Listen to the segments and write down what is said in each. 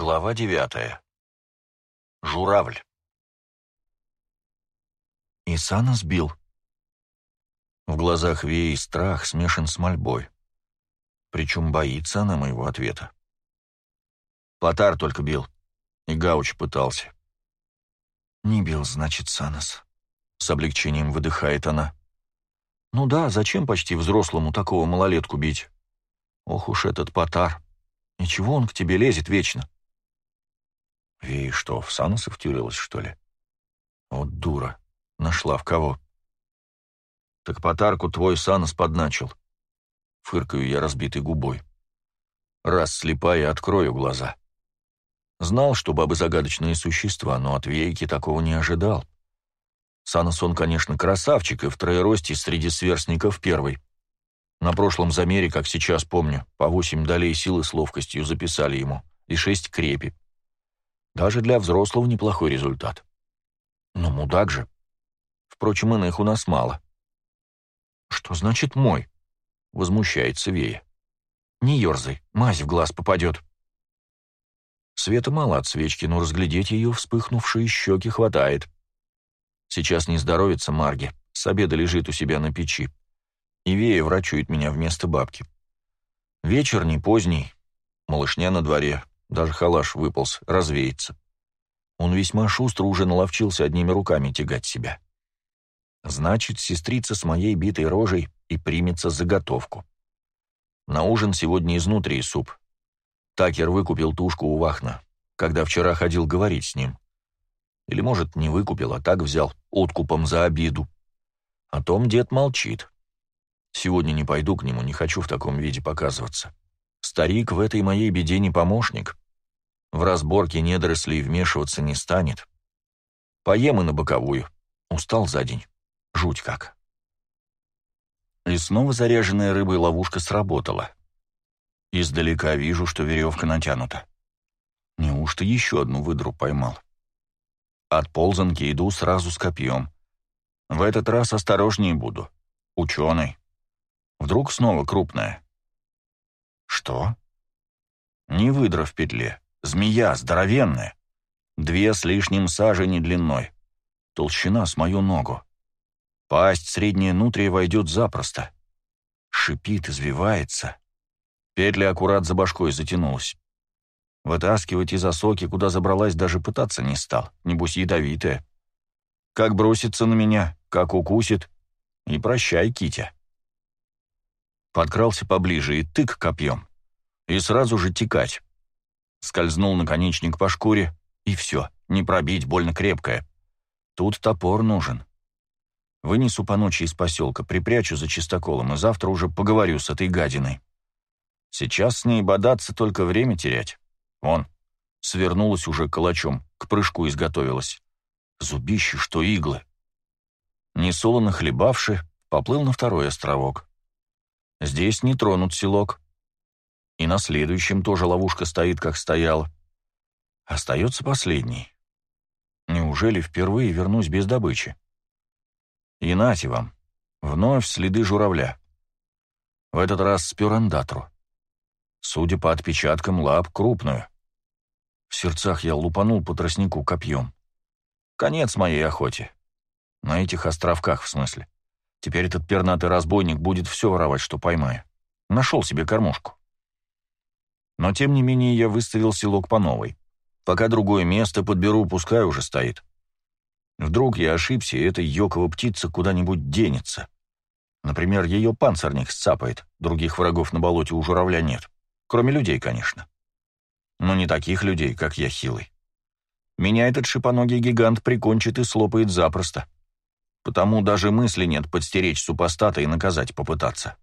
Глава девятая. Журавль. Исана сбил. В глазах Веи страх смешан с мольбой. Причем боится она моего ответа. Потар только бил. И Гауч пытался. Не бил, значит, Санос. С облегчением выдыхает она. Ну да, зачем почти взрослому такого малолетку бить? Ох уж этот Потар. Ничего он к тебе лезет вечно. И что, в Сануса втюрилась, что ли? Вот дура. Нашла в кого. Так потарку твой Санос подначил. Фыркаю я разбитой губой. Раз слепая, открою глаза. Знал, что бабы загадочные существа, но от Вейки такого не ожидал. Санос он, конечно, красавчик, и в троеросте среди сверстников первый. На прошлом замере, как сейчас помню, по восемь долей силы с ловкостью записали ему, и шесть крепи. Даже для взрослого неплохой результат. Но мудак же. Впрочем, иных у нас мало. «Что значит мой?» — возмущается Вея. «Не ерзай, мазь в глаз попадет». Света мало от свечки, но разглядеть ее вспыхнувшие щеки хватает. Сейчас не здоровится Марги, с обеда лежит у себя на печи. И Вея врачует меня вместо бабки. Вечер не поздний, малышня на дворе, даже халаш выполз, развеется. Он весьма шустро уже наловчился одними руками тягать себя. Значит, сестрица с моей битой рожей и примется заготовку. На ужин сегодня изнутри суп. Такер выкупил тушку у Вахна, когда вчера ходил говорить с ним. Или, может, не выкупил, а так взял, откупом за обиду. О том дед молчит. Сегодня не пойду к нему, не хочу в таком виде показываться. Старик в этой моей беде не помощник. В разборке недорослей вмешиваться не станет. Поем и на боковую. Устал за день. Жуть как. И снова заряженная рыбой ловушка сработала. Издалека вижу, что веревка натянута. Неужто еще одну выдру поймал? От ползанки иду сразу с копьем. В этот раз осторожнее буду. Ученый. Вдруг снова крупная. Что? Не выдра в петле. Змея, здоровенная. Две с лишним сажени длиной. Толщина с мою ногу. Пасть средняя нутрия войдет запросто. Шипит, извивается. Петля аккурат за башкой затянулась. Вытаскивать из осоки, куда забралась, даже пытаться не стал. Небось, ядовитая. Как бросится на меня, как укусит. И прощай, Китя. Подкрался поближе и тык копьем. И сразу же текать. Скользнул наконечник по шкуре, и все, не пробить, больно крепкое. Тут топор нужен. Вынесу по ночи из поселка, припрячу за чистоколом, и завтра уже поговорю с этой гадиной. Сейчас с ней бодаться, только время терять. Вон, свернулась уже калачом, к прыжку изготовилась. Зубище, что иглы. Несолоно хлебавши, поплыл на второй островок. Здесь не тронут селок. И на следующем тоже ловушка стоит, как стояла. Остается последний. Неужели впервые вернусь без добычи? И нате вам, вновь следы журавля. В этот раз спер андатру. Судя по отпечаткам лап, крупную. В сердцах я лупанул по тростнику копьем. Конец моей охоте. На этих островках, в смысле. Теперь этот пернатый разбойник будет все воровать, что поймаю. Нашел себе кормушку. Но, тем не менее, я выставил селок по новой. Пока другое место подберу, пускай уже стоит. Вдруг я ошибся, и эта йокова птица куда-нибудь денется. Например, ее панцирник сцапает, других врагов на болоте у журавля нет. Кроме людей, конечно. Но не таких людей, как я хилый. Меня этот шипоногий гигант прикончит и слопает запросто. Потому даже мысли нет подстеречь супостата и наказать попытаться.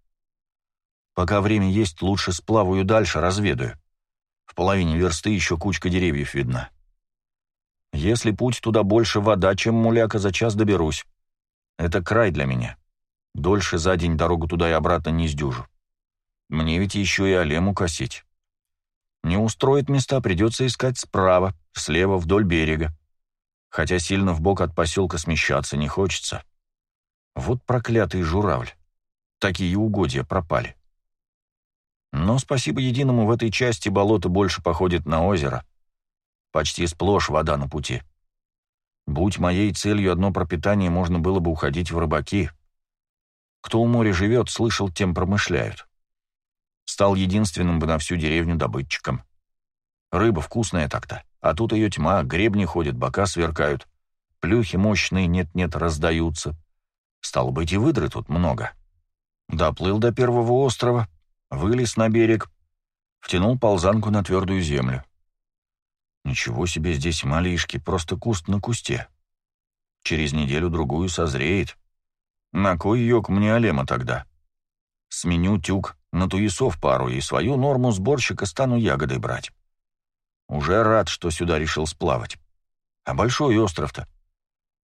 Пока время есть, лучше сплаваю дальше, разведаю. В половине версты еще кучка деревьев видна. Если путь туда больше вода, чем муляка, за час доберусь. Это край для меня. Дольше за день дорогу туда и обратно не сдюжу. Мне ведь еще и алему косить. Не устроит места, придется искать справа, слева, вдоль берега. Хотя сильно вбок от поселка смещаться не хочется. Вот проклятый журавль. Такие угодья пропали. Но спасибо единому в этой части болото больше походит на озеро, Почти сплошь вода на пути. Будь моей целью одно пропитание, можно было бы уходить в рыбаки. Кто у моря живет, слышал, тем промышляют. Стал единственным бы на всю деревню добытчиком. Рыба вкусная так-то, а тут ее тьма, гребни ходят, бока сверкают, плюхи мощные нет-нет раздаются. Стало быть, и выдры тут много. Доплыл до первого острова, вылез на берег, втянул ползанку на твердую землю. Ничего себе здесь малишки, просто куст на кусте. Через неделю-другую созреет. На кой йог мне алема тогда? Сменю тюк на туесов пару и свою норму сборщика стану ягодой брать. Уже рад, что сюда решил сплавать. А большой остров-то.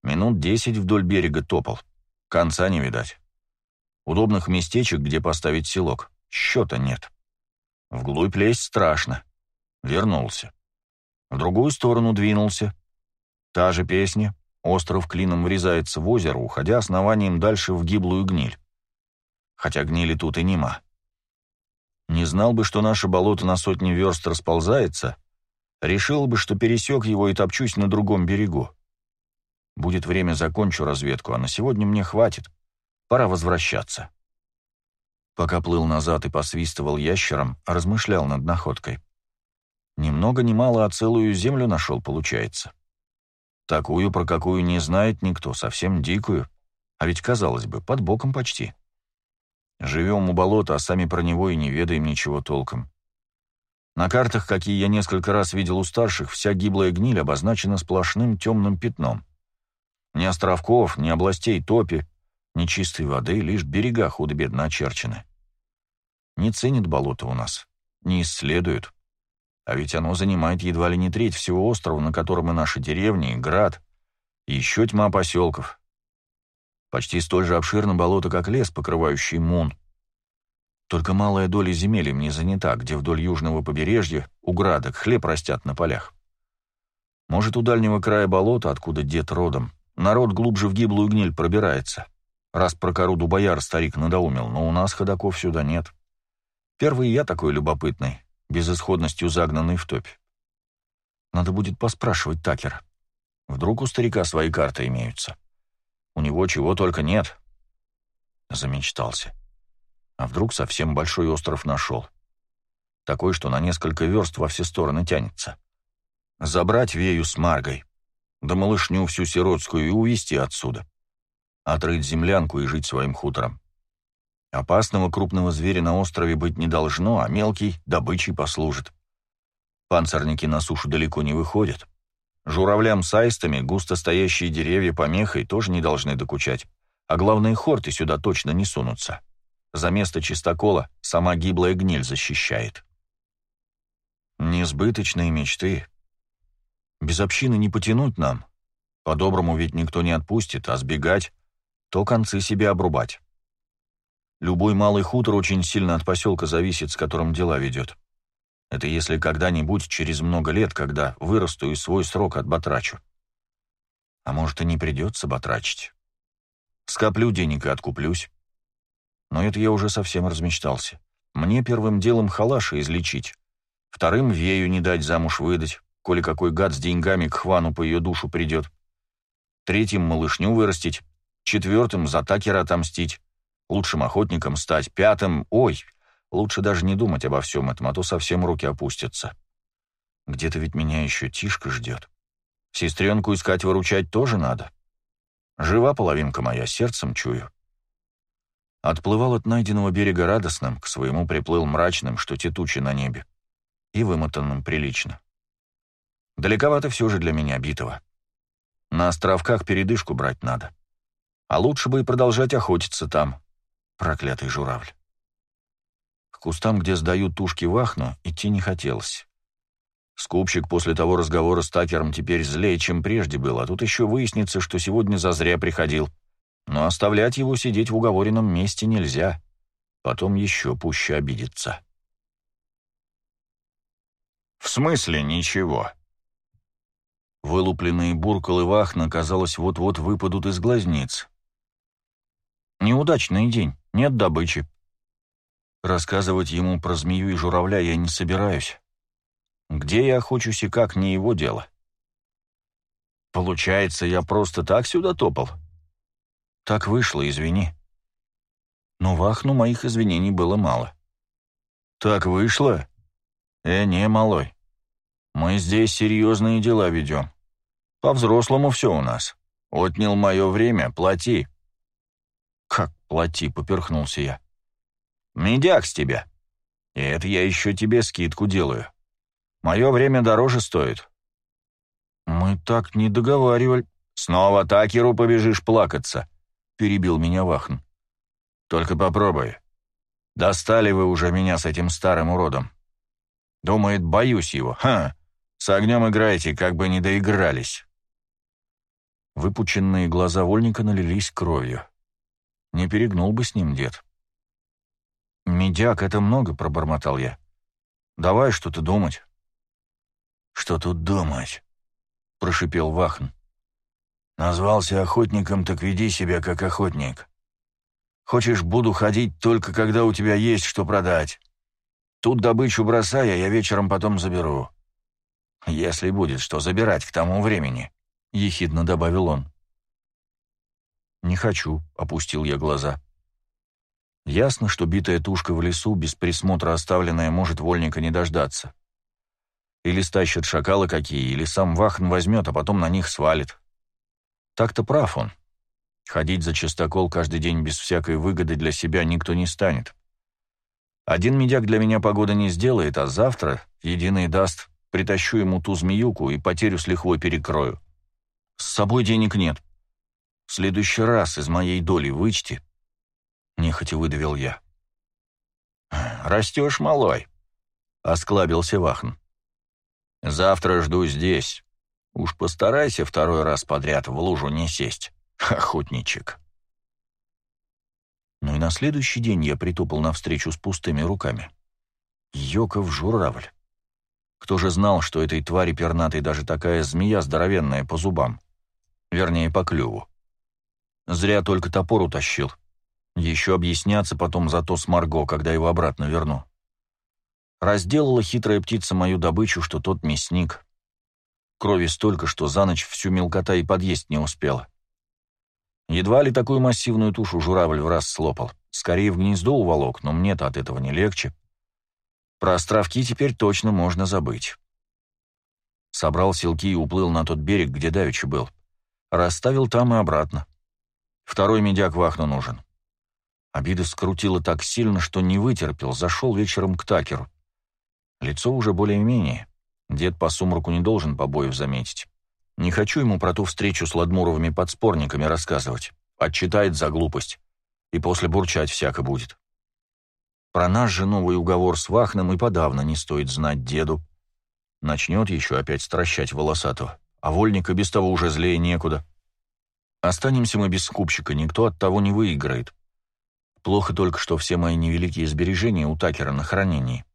Минут десять вдоль берега топал. Конца не видать. Удобных местечек, где поставить селок, счета нет. Вглубь лезть страшно. Вернулся. В другую сторону двинулся. Та же песня. Остров клином врезается в озеро, уходя основанием дальше в гиблую гниль. Хотя гнили тут и нема. Не знал бы, что наше болото на сотни верст расползается, решил бы, что пересек его и топчусь на другом берегу. Будет время, закончу разведку, а на сегодня мне хватит. Пора возвращаться. Пока плыл назад и посвистывал ящером, размышлял над находкой. Ни много ни мало, а целую землю нашел, получается. Такую, про какую не знает никто, совсем дикую. А ведь, казалось бы, под боком почти. Живем у болота, а сами про него и не ведаем ничего толком. На картах, какие я несколько раз видел у старших, вся гиблая гниль обозначена сплошным темным пятном. Ни островков, ни областей топи, ни чистой воды, лишь берега худо-бедно очерчены. Не ценит болото у нас, не исследуют. А ведь оно занимает едва ли не треть всего острова, на котором и наши деревни, и град, и еще тьма поселков. Почти столь же обширно болото, как лес, покрывающий Мун. Только малая доля земель им не занята, где вдоль южного побережья у градок хлеб растят на полях. Может, у дальнего края болота, откуда дед родом, народ глубже в гиблую гниль пробирается. Раз про кору бояр старик надоумил, но у нас ходаков сюда нет. Первый я такой любопытный, безысходностью загнанный в топь. Надо будет поспрашивать Такера. Вдруг у старика свои карты имеются. У него чего только нет. Замечтался. А вдруг совсем большой остров нашел? Такой, что на несколько верст во все стороны тянется. Забрать Вею с Маргой, да малышню всю сиротскую и увезти отсюда. Отрыть землянку и жить своим хутором. Опасного крупного зверя на острове быть не должно, а мелкий добычей послужит. Панцирники на сушу далеко не выходят. Журавлям с аистами густо стоящие деревья помехой тоже не должны докучать, а главные хорты сюда точно не сунутся. За место чистокола сама гиблая гниль защищает. Несбыточные мечты. Без общины не потянуть нам. По-доброму ведь никто не отпустит, а сбегать — то концы себе обрубать. Любой малый хутор очень сильно от поселка зависит, с которым дела ведет. Это если когда-нибудь, через много лет, когда вырасту и свой срок отбатрачу. А может, и не придется батрачить. Скоплю денег и откуплюсь. Но это я уже совсем размечтался. Мне первым делом халаша излечить. Вторым вею не дать замуж выдать, коли какой гад с деньгами к хвану по ее душу придет. Третьим малышню вырастить. Четвертым за такера отомстить лучшим охотником стать, пятым... Ой, лучше даже не думать обо всем этом, а то совсем руки опустятся. Где-то ведь меня еще Тишка ждет. Сестренку искать выручать тоже надо. Жива половинка моя, сердцем чую. Отплывал от найденного берега радостным, к своему приплыл мрачным, что те тучи на небе, и вымотанным прилично. Далековато все же для меня битого. На островках передышку брать надо. А лучше бы и продолжать охотиться там, Проклятый журавль. К кустам, где сдают тушки вахну, идти не хотелось. Скупщик после того разговора с Такером теперь злее, чем прежде был, а тут еще выяснится, что сегодня зазря приходил. Но оставлять его сидеть в уговоренном месте нельзя. Потом еще пуще обидится. «В смысле ничего?» Вылупленные буркалы вахна, казалось, вот-вот выпадут из глазниц. «Неудачный день. Нет добычи. Рассказывать ему про змею и журавля я не собираюсь. Где я охочусь и как, не его дело. Получается, я просто так сюда топал? Так вышло, извини. Но Вахну моих извинений было мало. Так вышло? Э, не, малой. Мы здесь серьезные дела ведем. По-взрослому все у нас. Отнял мое время, плати. Плати, поперхнулся я. Медяк с тебя. И это я еще тебе скидку делаю. Мое время дороже стоит. Мы так не договаривали. Снова Такеру побежишь плакаться, перебил меня Вахн. Только попробуй. Достали вы уже меня с этим старым уродом. Думает, боюсь его. Ха! С огнем играете, как бы не доигрались. Выпученные глаза вольника налились кровью. Не перегнул бы с ним дед. «Медяк, это много», — пробормотал я. «Давай что-то думать». «Что тут думать?» — прошипел Вахн. «Назвался охотником, так веди себя как охотник. Хочешь, буду ходить только когда у тебя есть что продать. Тут добычу бросай, а я вечером потом заберу. Если будет что забирать к тому времени», — ехидно добавил он. «Не хочу», — опустил я глаза. Ясно, что битая тушка в лесу, без присмотра оставленная, может вольника не дождаться. Или стащат шакалы какие, или сам Вахн возьмет, а потом на них свалит. Так-то прав он. Ходить за чистокол каждый день без всякой выгоды для себя никто не станет. Один медяк для меня погода не сделает, а завтра, единый даст, притащу ему ту змеюку и потерю с лихвой перекрою. С собой денег нет. Следующий раз из моей доли вычти, — нехотя выдавил я. «Растешь, малой», — осклабился Вахн. «Завтра жду здесь. Уж постарайся второй раз подряд в лужу не сесть, охотничек». Ну и на следующий день я притопал навстречу с пустыми руками. Йоков журавль. Кто же знал, что этой твари пернатой даже такая змея здоровенная по зубам? Вернее, по клюву. Зря только топор утащил. Еще объясняться потом за то с Марго, когда его обратно верну. Разделала хитрая птица мою добычу, что тот мясник. Крови столько, что за ночь всю мелкота и подъесть не успела. Едва ли такую массивную тушу журавль в раз слопал. Скорее в гнездо уволок, но мне-то от этого не легче. Про островки теперь точно можно забыть. Собрал силки и уплыл на тот берег, где давеча был. Расставил там и обратно. Второй медяк Вахну нужен. Обида скрутила так сильно, что не вытерпел, зашел вечером к Такеру. Лицо уже более-менее. Дед по сумраку не должен побоев заметить. Не хочу ему про ту встречу с Ладмуровыми подспорниками рассказывать. Отчитает за глупость. И после бурчать всяко будет. Про наш же новый уговор с Вахном и подавно не стоит знать деду. Начнет еще опять стращать волосатого. А вольника без того уже злее некуда. Останемся мы без скупщика, никто от того не выиграет. Плохо только, что все мои невеликие сбережения у Такера на хранении.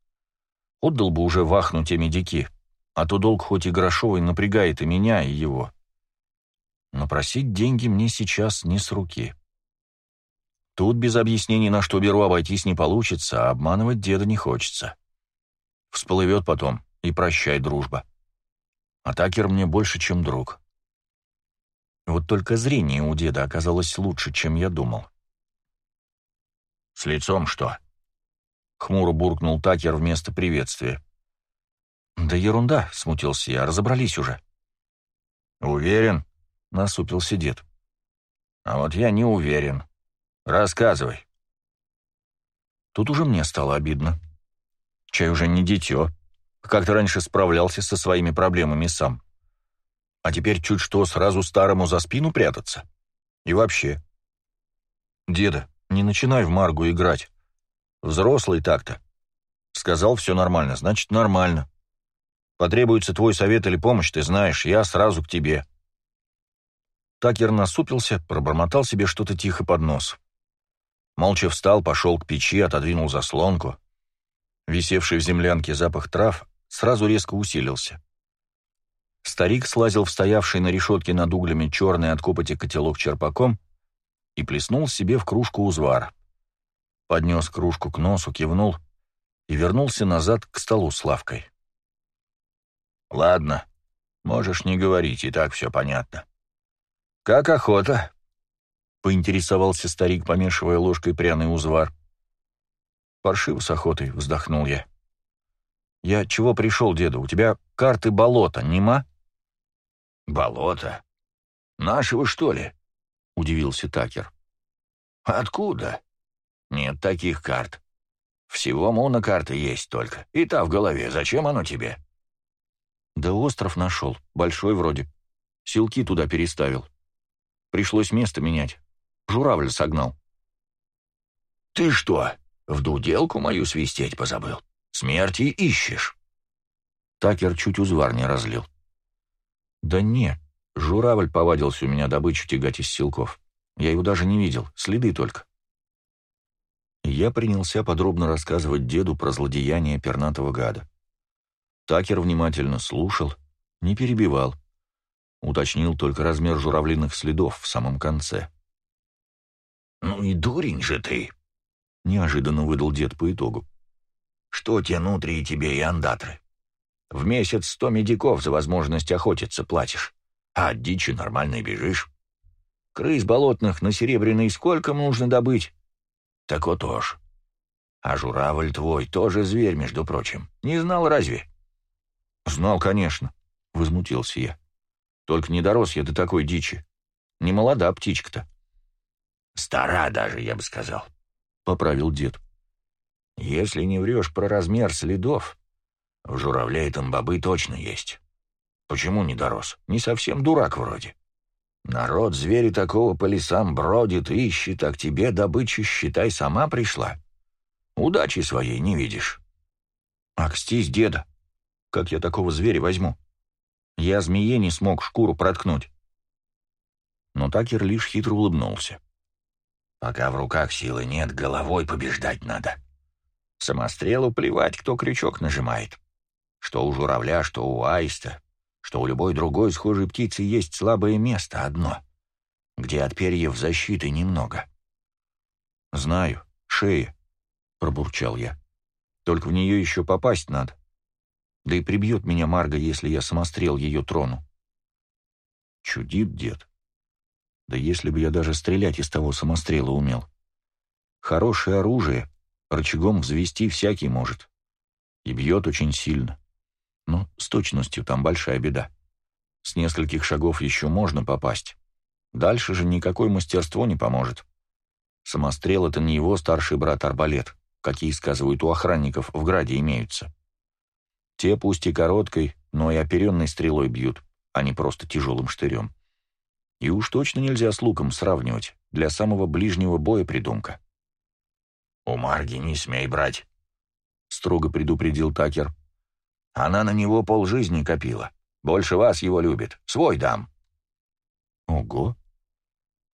Отдал бы уже вахну те медики, а то долг хоть и грошовый напрягает и меня, и его. Но просить деньги мне сейчас не с руки. Тут без объяснений, на что беру, обойтись не получится, а обманывать деда не хочется. Всплывет потом, и прощай, дружба. А Такер мне больше, чем друг. Вот только зрение у деда оказалось лучше, чем я думал. «С лицом что?» — хмуро буркнул Такер вместо приветствия. «Да ерунда», — смутился я, — «разобрались уже». «Уверен?» — насупился дед. «А вот я не уверен. Рассказывай». Тут уже мне стало обидно. Чай уже не дитё. Как-то раньше справлялся со своими проблемами сам. А теперь чуть что сразу старому за спину прятаться. И вообще. Деда, не начинай в Маргу играть. Взрослый так-то. Сказал, все нормально, значит, нормально. Потребуется твой совет или помощь, ты знаешь, я сразу к тебе». Такер насупился, пробормотал себе что-то тихо под нос. Молча встал, пошел к печи, отодвинул заслонку. Висевший в землянке запах трав сразу резко усилился. Старик слазил в стоявший на решетке над углями черный от копоти котелок черпаком и плеснул себе в кружку узвар. Поднес кружку к носу, кивнул и вернулся назад к столу с лавкой. Ладно, можешь не говорить, и так все понятно. Как охота? Поинтересовался старик, помешивая ложкой пряный узвар. Паршиво с охотой, вздохнул я. Я чего пришел, деда? У тебя карты болота, нема? Болото? Нашего, что ли? Удивился Такер. Откуда? Нет таких карт. Всего монокарты есть только. И та в голове. Зачем оно тебе? Да остров нашел. Большой вроде. Силки туда переставил. Пришлось место менять. Журавль согнал. Ты что, в дуделку мою свистеть позабыл? Смерти ищешь?» Такер чуть узвар не разлил. «Да не, журавль повадился у меня добычу тягать из силков. Я его даже не видел, следы только». Я принялся подробно рассказывать деду про злодеяние пернатого гада. Такер внимательно слушал, не перебивал. Уточнил только размер журавлиных следов в самом конце. «Ну и дурень же ты!» — неожиданно выдал дед по итогу. Что те нутрии тебе и андатры? В месяц сто медиков за возможность охотиться платишь, а от дичи нормально бежишь. Крыс болотных на серебряный сколько нужно добыть? Так вот уж. А журавль твой тоже зверь, между прочим. Не знал разве? Знал, конечно, — возмутился я. Только не дорос я до такой дичи. Не молода птичка-то. Стара даже, я бы сказал, — поправил дед. Если не врешь про размер следов, в журавле этом бобы точно есть. Почему не дорос? Не совсем дурак вроде. Народ звери такого по лесам бродит, ищет, а к тебе добыча, считай, сама пришла. Удачи своей не видишь. Акстись, деда. Как я такого зверя возьму? Я змее не смог шкуру проткнуть. Но Такер лишь хитро улыбнулся. Пока в руках силы нет, головой побеждать надо. — Самострелу плевать, кто крючок нажимает. Что у журавля, что у аиста, что у любой другой схожей птицы есть слабое место одно, где от перьев защиты немного. «Знаю, шея», — пробурчал я. «Только в нее еще попасть надо. Да и прибьет меня Марга, если я самострел ее трону». Чудит дед. Да если бы я даже стрелять из того самострела умел. Хорошее оружие — Рычагом взвести всякий может. И бьет очень сильно. Но с точностью там большая беда. С нескольких шагов еще можно попасть. Дальше же никакое мастерство не поможет. Самострел — это не его старший брат Арбалет, какие, сказывают, у охранников в граде имеются. Те пусть и короткой, но и оперенной стрелой бьют, а не просто тяжелым штырем. И уж точно нельзя с луком сравнивать, для самого ближнего боя придумка. «У Марги не смей брать», — строго предупредил Такер. «Она на него полжизни копила. Больше вас его любит. Свой дам». «Ого!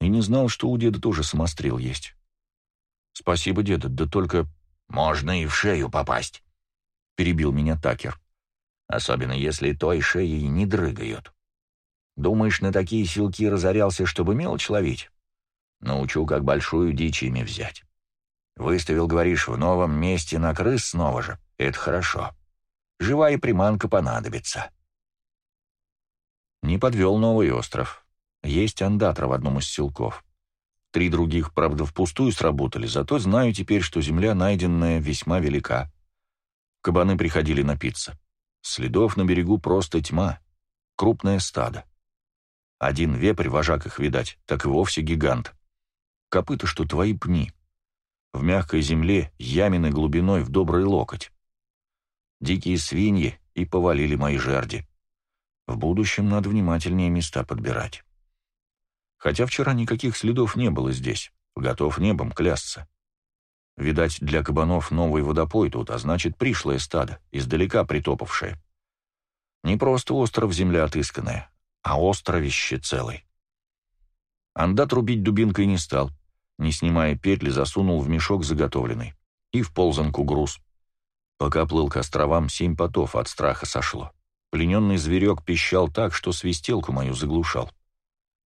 И не знал, что у деда тоже самострел есть. Спасибо, деда, да только...» «Можно и в шею попасть», — перебил меня Такер. «Особенно если той шеей не дрыгают. Думаешь, на такие силки разорялся, чтобы мелочь ловить? Научу, как большую дичь ими взять». Выставил, говоришь, в новом месте на крыс снова же. Это хорошо. Живая приманка понадобится. Не подвел новый остров. Есть андатра в одном из селков. Три других, правда, впустую сработали, зато знаю теперь, что земля, найденная, весьма велика. Кабаны приходили напиться. Следов на берегу просто тьма. Крупное стадо. Один вепрь, вожак их, видать, так и вовсе гигант. Копыта, что твои пни в мягкой земле ямины глубиной в добрый локоть. Дикие свиньи и повалили мои жерди. В будущем надо внимательнее места подбирать. Хотя вчера никаких следов не было здесь, готов небом клясться. Видать, для кабанов новый водопой тут, а значит, пришлое стадо, издалека притопавшее. Не просто остров земля отысканная, а островище целый. Андат рубить дубинкой не стал — не снимая петли, засунул в мешок заготовленный. И в ползанку груз. Пока плыл к островам, семь потов от страха сошло. Плененный зверек пищал так, что свистелку мою заглушал.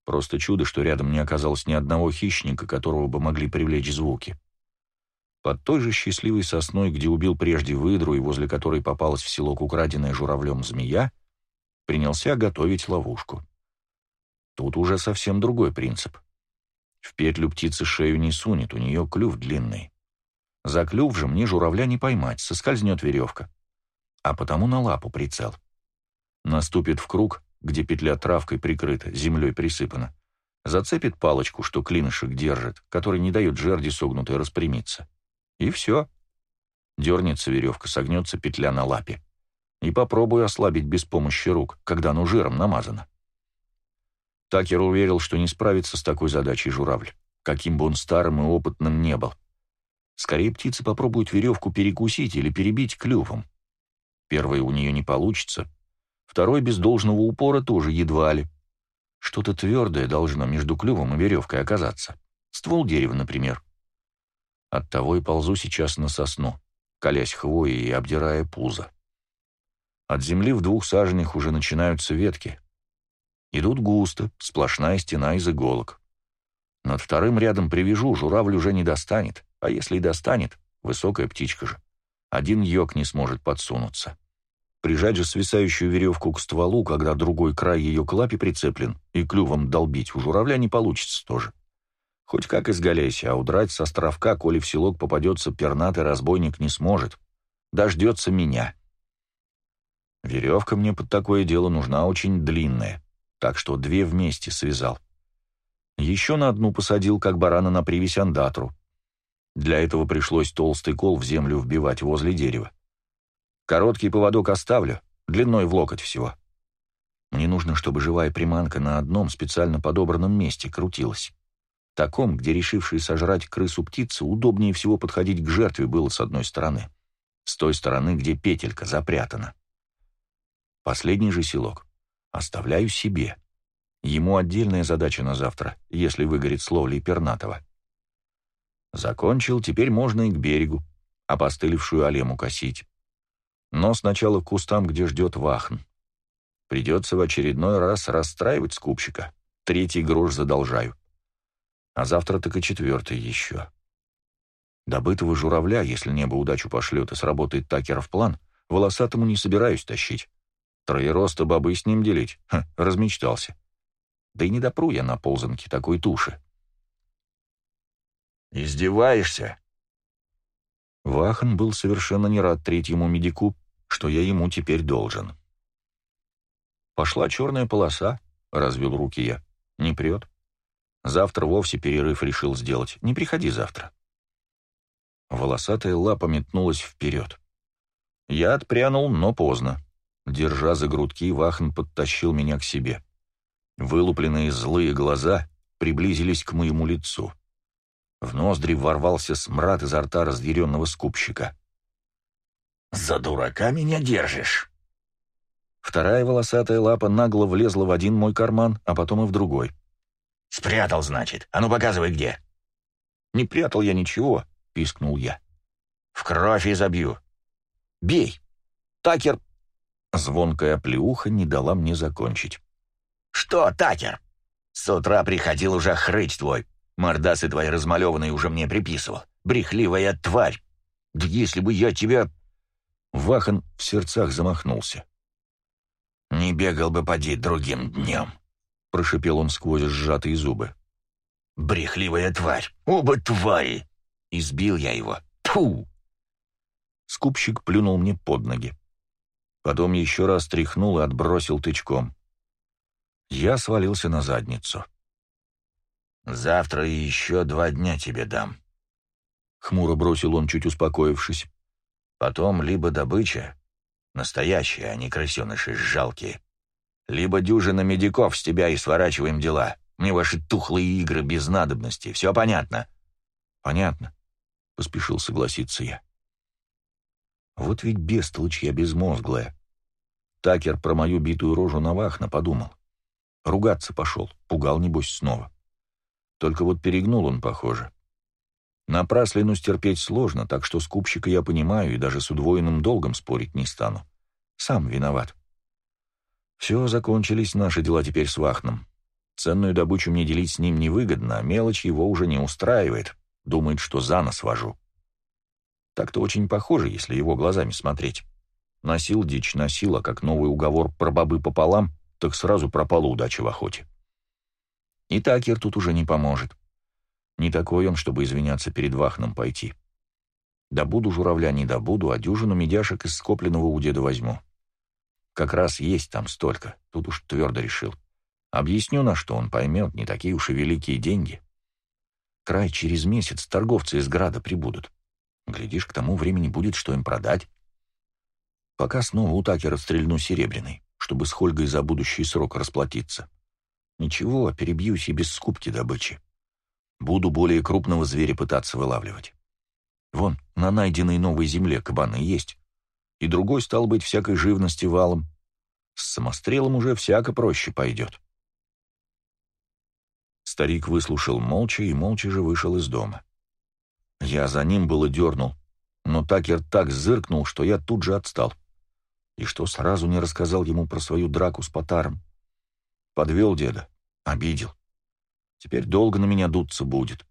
Просто чудо, что рядом не оказалось ни одного хищника, которого бы могли привлечь звуки. Под той же счастливой сосной, где убил прежде выдру и возле которой попалась в селок украденная журавлем змея, принялся готовить ловушку. Тут уже совсем другой принцип. В петлю птицы шею не сунет, у нее клюв длинный. За клюв же мне журавля не поймать, соскользнет веревка. А потому на лапу прицел. Наступит в круг, где петля травкой прикрыта, землей присыпана. Зацепит палочку, что клинышек держит, который не дает жерди согнутой распрямиться. И все. Дернется веревка, согнется петля на лапе. И попробую ослабить без помощи рук, когда оно жиром намазано. Такер уверил, что не справится с такой задачей журавль, каким бы он старым и опытным не был. Скорее птицы попробуют веревку перекусить или перебить клювом. Первое у нее не получится, второй без должного упора тоже едва ли. Что-то твердое должно между клювом и веревкой оказаться. Ствол дерева, например. Оттого и ползу сейчас на сосну, колясь хвоей и обдирая пузо. От земли в двух саженях уже начинаются ветки. Идут густо, сплошная стена из иголок. Над вторым рядом привяжу, журавль уже не достанет, а если и достанет, высокая птичка же. Один йог не сможет подсунуться. Прижать же свисающую веревку к стволу, когда другой край ее к лапе прицеплен, и клювом долбить у журавля не получится тоже. Хоть как изгаляйся, а удрать с островка, коли в селок попадется пернатый разбойник, не сможет. Дождется меня. Веревка мне под такое дело нужна очень длинная, так что две вместе связал. Еще на одну посадил, как барана на привязь андатру. Для этого пришлось толстый кол в землю вбивать возле дерева. Короткий поводок оставлю, длиной в локоть всего. Мне нужно, чтобы живая приманка на одном специально подобранном месте крутилась. Таком, где решившие сожрать крысу птицы, удобнее всего подходить к жертве было с одной стороны. С той стороны, где петелька запрятана. Последний же селок оставляю себе. Ему отдельная задача на завтра, если выгорит с ловлей пернатого. Закончил, теперь можно и к берегу, опостылевшую алему косить. Но сначала к кустам, где ждет Вахн. Придется в очередной раз расстраивать скупщика. Третий грош задолжаю. А завтра так и четвертый еще. Добытого журавля, если небо удачу пошлет и сработает Такеров план, волосатому не собираюсь тащить. Троероста бабы с ним делить? Ха, размечтался. Да и не допру я на ползанке такой туши. «Издеваешься?» Вахан был совершенно не рад третьему медику, что я ему теперь должен. «Пошла черная полоса», — развел руки я. «Не прет. Завтра вовсе перерыв решил сделать. Не приходи завтра». Волосатая лапа метнулась вперед. Я отпрянул, но поздно. Держа за грудки, Вахан подтащил меня к себе. Вылупленные злые глаза приблизились к моему лицу. В ноздри ворвался смрад изо рта разъяренного скупщика. «За дурака меня держишь!» Вторая волосатая лапа нагло влезла в один мой карман, а потом и в другой. «Спрятал, значит? А ну показывай, где!» «Не прятал я ничего», — пискнул я. «В кровь и забью!» «Бей!» «Такер!» Звонкая плеуха не дала мне закончить. «Что, Такер? С утра приходил уже хрыть твой, Мордасы твои размалеванные уже мне приписывал. Брехливая тварь! Да если бы я тебя...» Вахан в сердцах замахнулся. «Не бегал бы, поди, другим днем», — прошипел он сквозь сжатые зубы. «Брехливая тварь! Оба твари!» Избил я его. Ту! Скупщик плюнул мне под ноги. Потом еще раз тряхнул и отбросил тычком. Я свалился на задницу. Завтра и еще два дня тебе дам. Хмуро бросил он, чуть успокоившись. Потом либо добыча, настоящая, а не крысеныши жалкие, либо дюжина медиков с тебя и сворачиваем дела. Мне ваши тухлые игры без надобности. Все понятно?» «Понятно», — поспешил согласиться я. «Вот ведь бестолочь я безмозглая». Такер про мою битую рожу Навахна подумал. Ругаться пошел, пугал, небось, снова. Только вот перегнул он, похоже. Напраслину стерпеть сложно, так что скупщика я понимаю и даже с удвоенным долгом спорить не стану. Сам виноват. Все, закончились наши дела теперь с Вахном. Ценную добычу мне делить с ним невыгодно, а мелочь его уже не устраивает. Думает, что за нос вожу. Так-то очень похоже, если его глазами смотреть. Носил дичь, носил, а как новый уговор про бобы пополам, так сразу пропала удача в охоте. И Такер тут уже не поможет. Не такой он, чтобы извиняться перед Вахном пойти. Добуду журавля не добуду, а дюжину медяшек из скопленного у деда возьму. Как раз есть там столько, тут уж твердо решил. Объясню, на что он поймет, не такие уж и великие деньги. Край через месяц торговцы из Града прибудут. Глядишь, к тому времени будет, что им продать. Пока снова у Такера стрельну серебряный, чтобы с Хольгой за будущий срок расплатиться. Ничего, перебьюсь и без скупки добычи. Буду более крупного зверя пытаться вылавливать. Вон, на найденной новой земле кабаны есть. И другой, стал быть, всякой живности валом. С самострелом уже всяко проще пойдет. Старик выслушал молча и молча же вышел из дома. Я за ним было дернул, но Такер так зыркнул, что я тут же отстал. И что сразу не рассказал ему про свою драку с Потаром. Подвел деда, обидел. Теперь долго на меня дуться будет.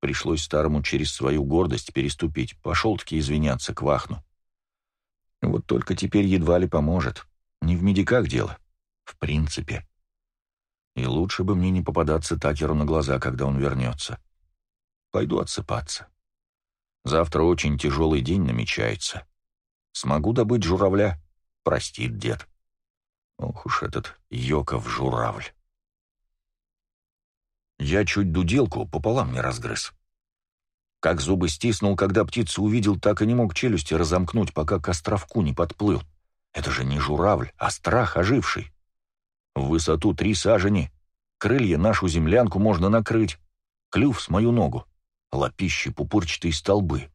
Пришлось старому через свою гордость переступить. Пошел-таки извиняться к Вахну. Вот только теперь едва ли поможет. Не в медиках дело. В принципе. И лучше бы мне не попадаться Такеру на глаза, когда он вернется. Пойду отсыпаться. Завтра очень тяжелый день намечается. Смогу добыть журавля? Простит дед. Ох уж этот Йоков журавль. Я чуть дуделку пополам не разгрыз. Как зубы стиснул, когда птицу увидел, так и не мог челюсти разомкнуть, пока к островку не подплыл. Это же не журавль, а страх оживший. В высоту три сажени. Крылья нашу землянку можно накрыть. Клюв с мою ногу. Лапищи пупырчатые столбы.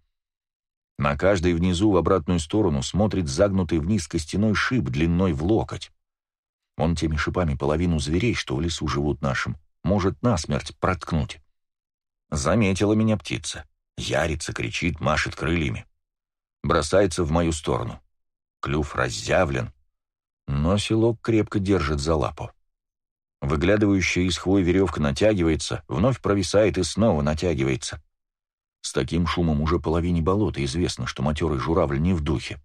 На каждой внизу в обратную сторону смотрит загнутый вниз костяной шип длиной в локоть. Он теми шипами половину зверей, что в лесу живут нашим, может насмерть проткнуть. Заметила меня птица. Ярится, кричит, машет крыльями. Бросается в мою сторону. Клюв разъявлен, но селок крепко держит за лапу. Выглядывающая из хвой веревка натягивается, вновь провисает и снова натягивается. С таким шумом уже половине болота известно, что матерый журавль не в духе.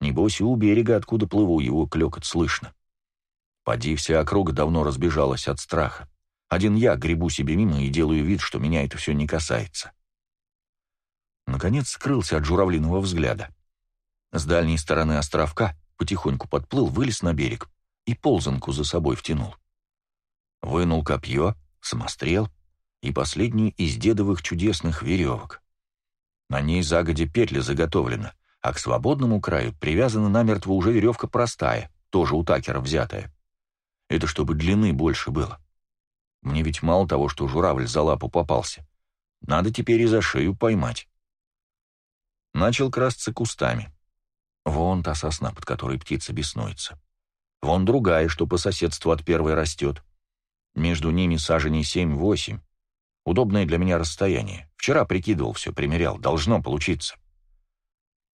Небось и у берега, откуда плыву, его клекот слышно. Поди вся округа давно разбежалась от страха. Один я гребу себе мимо и делаю вид, что меня это все не касается. Наконец скрылся от журавлиного взгляда. С дальней стороны островка потихоньку подплыл, вылез на берег и ползанку за собой втянул. Вынул копье, самострел и последний из дедовых чудесных веревок. На ней загоди петля заготовлена, а к свободному краю привязана намертво уже веревка простая, тоже у такера взятая. Это чтобы длины больше было. Мне ведь мало того, что журавль за лапу попался. Надо теперь и за шею поймать. Начал красться кустами. Вон та сосна, под которой птица беснуется. Вон другая, что по соседству от первой растет. Между ними саженей семь-восемь. Удобное для меня расстояние. Вчера прикидывал все, примерял. Должно получиться.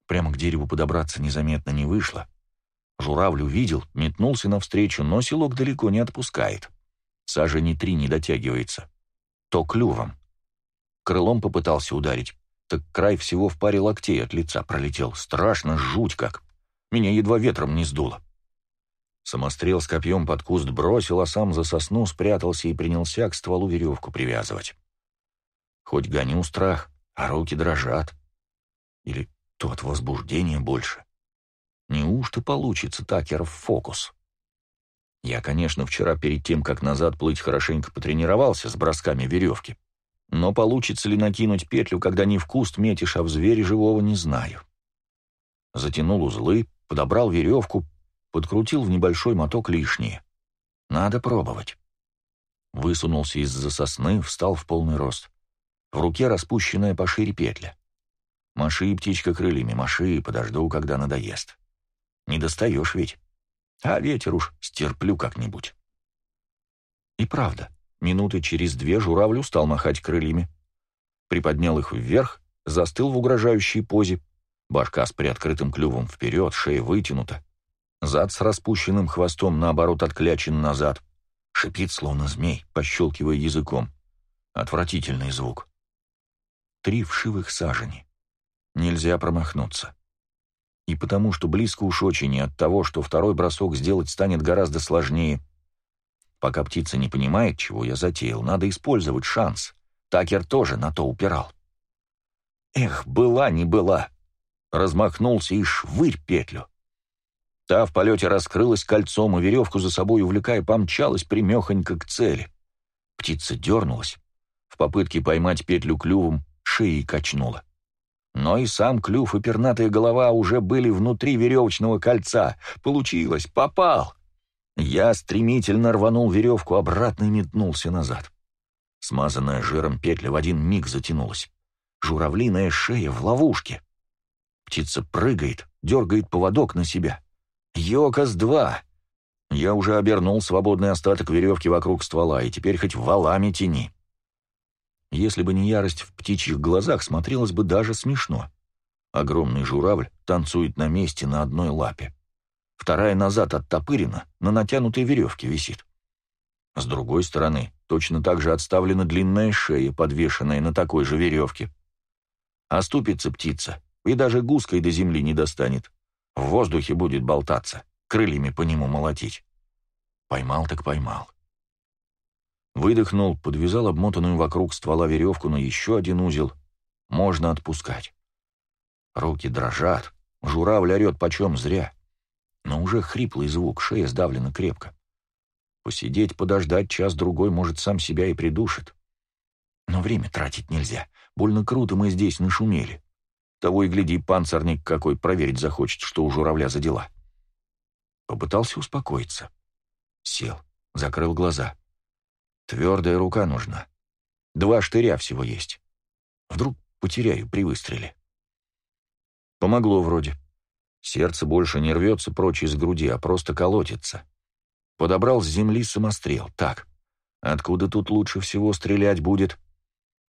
Прямо к дереву подобраться незаметно не вышло. Журавль увидел, метнулся навстречу, но селок далеко не отпускает. Сажени три не дотягивается. То клювом. Крылом попытался ударить, так край всего в паре локтей от лица пролетел. Страшно, жуть как. Меня едва ветром не сдуло. Самострел с копьем под куст бросил, а сам за сосну спрятался и принялся к стволу веревку привязывать. Хоть гоню страх, а руки дрожат. Или то от возбуждения больше. Неужто получится Такеров фокус? Я, конечно, вчера перед тем, как назад плыть, хорошенько потренировался с бросками веревки. Но получится ли накинуть петлю, когда не в куст метишь, а в зверя живого, не знаю. Затянул узлы, подобрал веревку, подкрутил в небольшой моток лишнее. Надо пробовать. Высунулся из-за сосны, встал в полный рост. В руке распущенная пошире петля. Маши, птичка, крыльями, маши, подожду, когда надоест. Не достаешь ведь. А ветер уж стерплю как-нибудь. И правда, минуты через две журавль устал махать крыльями. Приподнял их вверх, застыл в угрожающей позе. Башка с приоткрытым клювом вперед, шея вытянута. Зад с распущенным хвостом, наоборот, отклячен назад. Шипит, словно змей, пощелкивая языком. Отвратительный звук. Три вшивых сажени. Нельзя промахнуться. и потому что близко уж очень, и от того, что второй бросок сделать станет гораздо сложнее. Пока птица не понимает, чего я затеял, надо использовать шанс. Такер тоже на то упирал. Эх, была не была. Размахнулся и швырь петлю. Та в полете раскрылась кольцом и веревку за собой увлекая помчалась примехонько к цели. Птица дернулась. В попытке поймать петлю клювом шеей качнула. Но и сам клюв и пернатая голова уже были внутри веревочного кольца. Получилось, попал. Я стремительно рванул веревку обратно и метнулся назад. Смазанная жиром петля в один миг затянулась. Журавлиная шея в ловушке. Птица прыгает, дергает поводок на себя. Йокос-2! Я уже обернул свободный остаток веревки вокруг ствола, и теперь хоть валами тяни. Если бы не ярость в птичьих глазах, смотрелось бы даже смешно. Огромный журавль танцует на месте на одной лапе. Вторая назад оттопырена, на натянутой веревке висит. С другой стороны, точно так же отставлена длинная шея, подвешенная на такой же веревке. Оступится птица, и даже гуской до земли не достанет. В воздухе будет болтаться, крыльями по нему молотить. Поймал так поймал. Выдохнул, подвязал обмотанную вокруг ствола веревку на еще один узел. Можно отпускать. Руки дрожат, журавль орет почем зря. Но уже хриплый звук, шея сдавлена крепко. Посидеть, подождать час-другой, может, сам себя и придушит. Но время тратить нельзя. Больно круто мы здесь нашумели. Того и гляди, панцирник какой проверить захочет, что у журавля за дела. Попытался успокоиться. Сел, закрыл глаза. Твердая рука нужна. Два штыря всего есть. Вдруг потеряю при выстреле. Помогло вроде. Сердце больше не рвется прочь из груди, а просто колотится. Подобрал с земли самострел. Так, откуда тут лучше всего стрелять будет?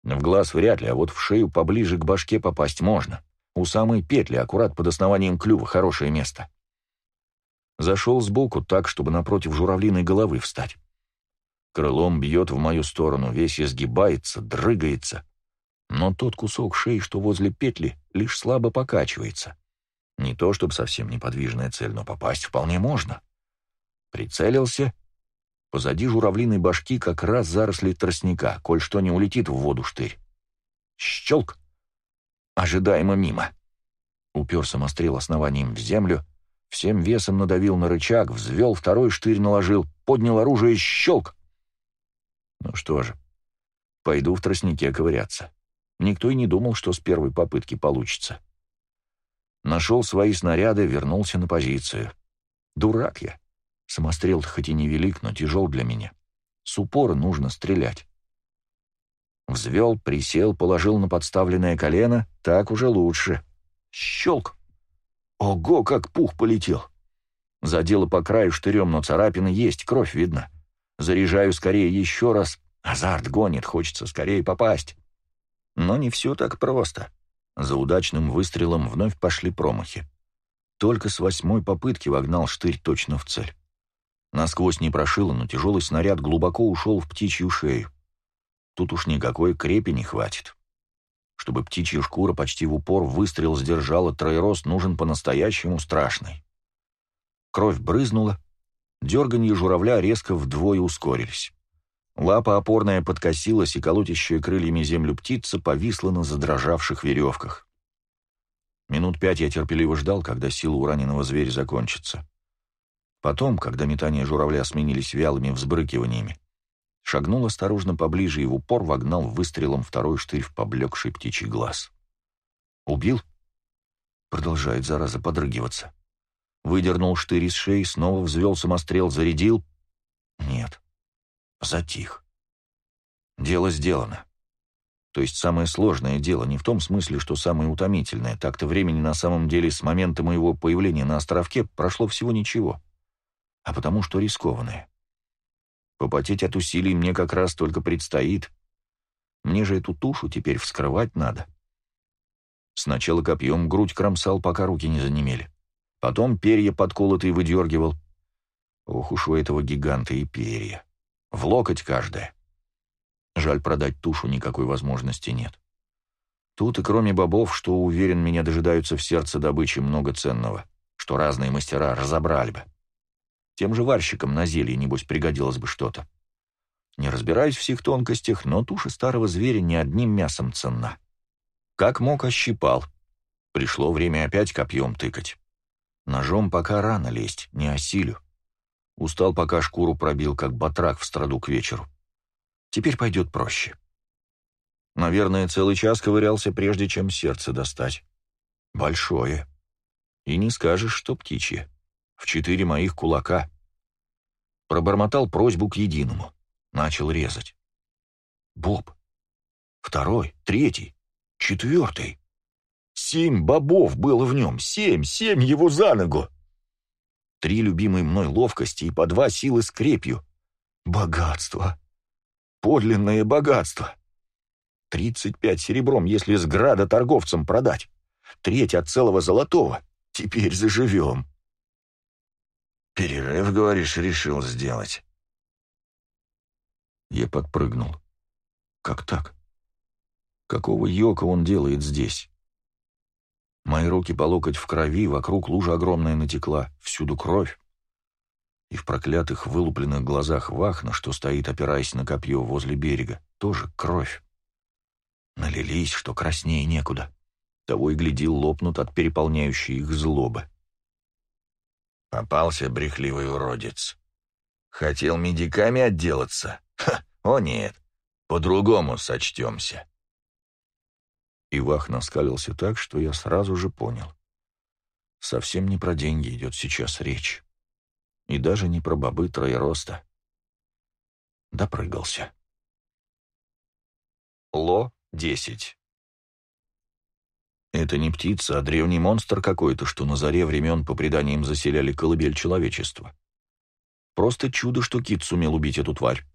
В глаз вряд ли, а вот в шею поближе к башке попасть можно. У самой петли, аккурат под основанием клюва, хорошее место. Зашел сбоку так, чтобы напротив журавлиной головы встать. Крылом бьет в мою сторону, весь изгибается, дрыгается. Но тот кусок шеи, что возле петли, лишь слабо покачивается. Не то, чтобы совсем неподвижная цель, но попасть вполне можно. Прицелился. Позади журавлиной башки как раз заросли тростника, коль что не улетит в воду штырь. Щелк! Ожидаемо мимо. Упер самострел основанием в землю, всем весом надавил на рычаг, взвел второй штырь наложил, поднял оружие, щелк! Ну что же, пойду в тростнике ковыряться. Никто и не думал, что с первой попытки получится. Нашел свои снаряды, вернулся на позицию. Дурак я. Самострел хоть и невелик, но тяжел для меня. С упора нужно стрелять. Взвел, присел, положил на подставленное колено. Так уже лучше. Щелк. Ого, как пух полетел. Задело по краю штырем, но царапины есть, кровь видно. Заряжаю скорее еще раз. Азарт гонит, хочется скорее попасть. Но не все так просто. За удачным выстрелом вновь пошли промахи. Только с восьмой попытки вогнал штырь точно в цель. Насквозь не прошило, но тяжелый снаряд глубоко ушел в птичью шею. Тут уж никакой крепи не хватит. Чтобы птичья шкура почти в упор выстрел сдержала, троерост нужен по-настоящему страшный. Кровь брызнула, Дерганье журавля резко вдвое ускорились. Лапа опорная подкосилась, и колотящая крыльями землю птица повисла на задрожавших веревках. Минут пять я терпеливо ждал, когда сила у раненого зверя закончится. Потом, когда метания журавля сменились вялыми взбрыкиваниями, шагнул осторожно поближе и в упор вогнал выстрелом второй штырь в поблекший птичий глаз. «Убил?» Продолжает, зараза, подрыгиваться. Выдернул штырь из шеи, снова взвел самострел, зарядил. Нет. Затих. Дело сделано. То есть самое сложное дело не в том смысле, что самое утомительное. Так-то времени на самом деле с момента моего появления на островке прошло всего ничего. А потому что рискованное. Попотеть от усилий мне как раз только предстоит. Мне же эту тушу теперь вскрывать надо. Сначала копьем грудь кромсал, пока руки не занемели. Потом перья подколотые выдергивал. Ох уж у этого гиганта и перья. В локоть каждая. Жаль, продать тушу никакой возможности нет. Тут и кроме бобов, что, уверен, меня дожидаются в сердце добычи много ценного, что разные мастера разобрали бы. Тем же варщикам на зелье, небось, пригодилось бы что-то. Не разбираюсь в всех тонкостях, но туша старого зверя не одним мясом ценна. Как мог, ощипал. Пришло время опять копьем тыкать. Ножом пока рано лезть, не осилю. Устал, пока шкуру пробил, как батрак в страду к вечеру. Теперь пойдет проще. Наверное, целый час ковырялся, прежде чем сердце достать. Большое. И не скажешь, что птичье. В четыре моих кулака. Пробормотал просьбу к единому. Начал резать. Боб. Второй, третий, четвертый. Семь бобов было в нем. Семь, семь его за ногу. Три любимые мной ловкости и по два силы с крепью. Богатство. Подлинное богатство. Тридцать пять серебром, если с града торговцам продать. Треть от целого золотого. Теперь заживем. «Перерыв, говоришь, решил сделать?» Я подпрыгнул. «Как так? Какого йока он делает здесь?» Мои руки по локоть в крови, вокруг лужа огромная натекла, всюду кровь. И в проклятых вылупленных глазах Вахна, что стоит, опираясь на копье возле берега, тоже кровь. Налились, что краснее некуда. Того и глядел лопнут от переполняющей их злобы. Попался брехливый уродец. Хотел медиками отделаться? Ха, о нет, по-другому сочтемся. Ивах наскалился так, что я сразу же понял. Совсем не про деньги идет сейчас речь. И даже не про бобы троероста. Допрыгался. Ло-10 это не птица, а древний монстр какой-то, что на заре времен по преданиям заселяли колыбель человечества. Просто чудо, что кит сумел убить эту тварь.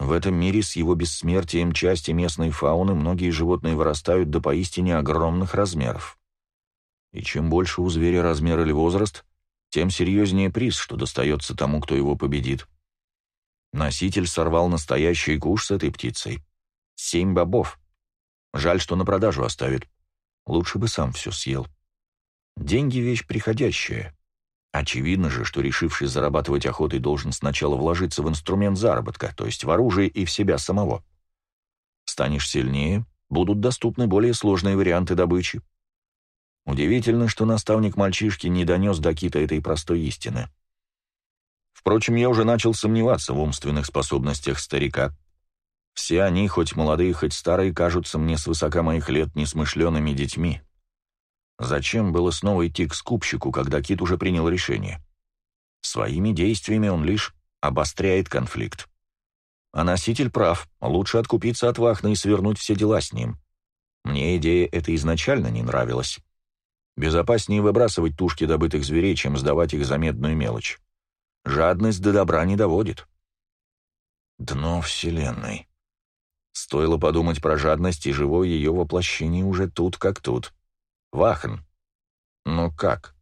В этом мире с его бессмертием части местной фауны многие животные вырастают до поистине огромных размеров. И чем больше у зверя размер или возраст, тем серьезнее приз, что достается тому, кто его победит. Носитель сорвал настоящий куш с этой птицей. Семь бобов. Жаль, что на продажу оставит. Лучше бы сам все съел. Деньги — вещь приходящая. Очевидно же, что решивший зарабатывать охотой должен сначала вложиться в инструмент заработка, то есть в оружие и в себя самого. Станешь сильнее, будут доступны более сложные варианты добычи. Удивительно, что наставник мальчишки не донес до Кита этой простой истины. Впрочем, я уже начал сомневаться в умственных способностях старика. Все они, хоть молодые, хоть старые, кажутся мне с высока моих лет несмышленными детьми. Зачем было снова идти к скупщику, когда Кит уже принял решение? Своими действиями он лишь обостряет конфликт. А носитель прав, лучше откупиться от Вахна и свернуть все дела с ним. Мне идея эта изначально не нравилась. Безопаснее выбрасывать тушки добытых зверей, чем сдавать их за медную мелочь. Жадность до добра не доводит. Дно Вселенной. Стоило подумать про жадность, и живое ее воплощение уже тут как тут. Вахан. Но как?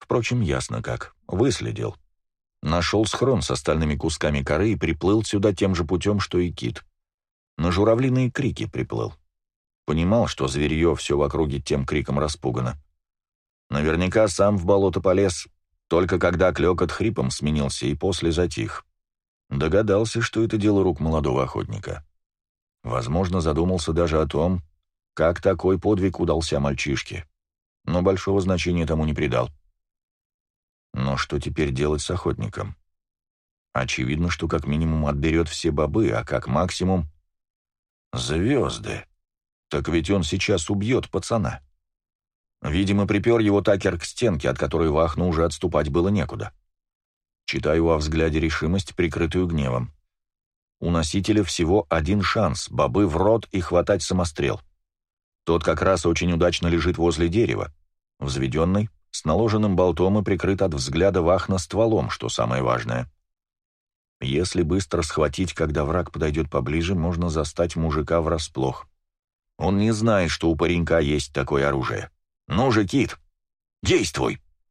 Впрочем, ясно как. Выследил. Нашел схрон с остальными кусками коры и приплыл сюда тем же путем, что и кит. На журавлиные крики приплыл. Понимал, что зверье все в округе тем криком распугано. Наверняка сам в болото полез, только когда клёкот хрипом сменился и после затих. Догадался, что это дело рук молодого охотника. Возможно, задумался даже о том, как такой подвиг удался мальчишке, но большого значения тому не придал. Но что теперь делать с охотником? Очевидно, что как минимум отберет все бобы, а как максимум — звезды. Так ведь он сейчас убьет пацана. Видимо, припер его Такер к стенке, от которой Вахну уже отступать было некуда. Читаю во взгляде решимость, прикрытую гневом. У носителя всего один шанс — бобы в рот и хватать самострел. Тот как раз очень удачно лежит возле дерева, взведенный, с наложенным болтом и прикрыт от взгляда вахна стволом, что самое важное. Если быстро схватить, когда враг подойдет поближе, можно застать мужика врасплох. Он не знает, что у паренька есть такое оружие. «Ну же, Кит, действуй!»